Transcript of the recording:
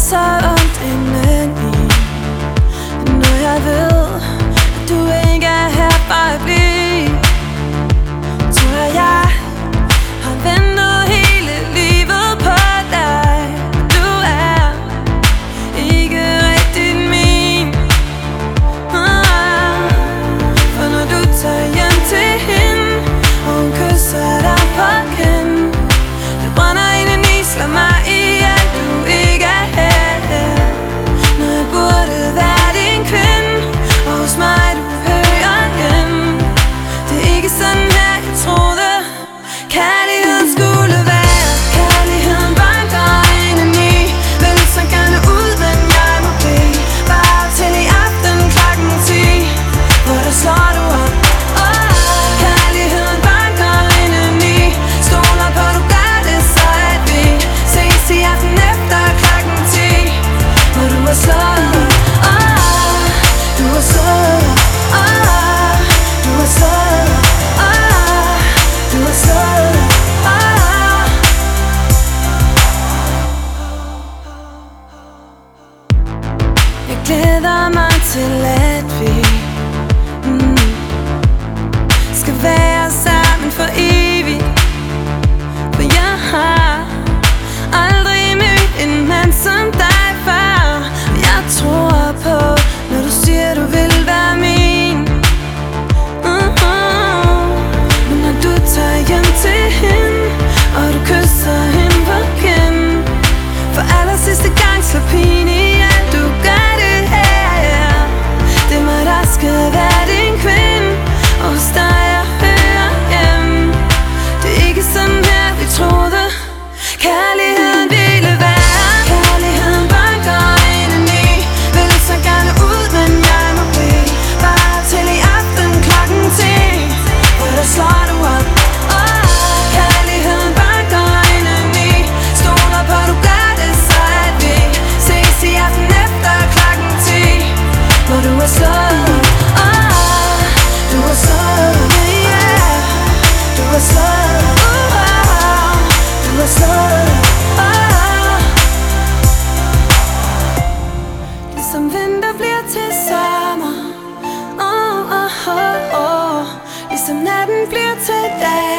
så ondt indeni glæder mig bliver til dag.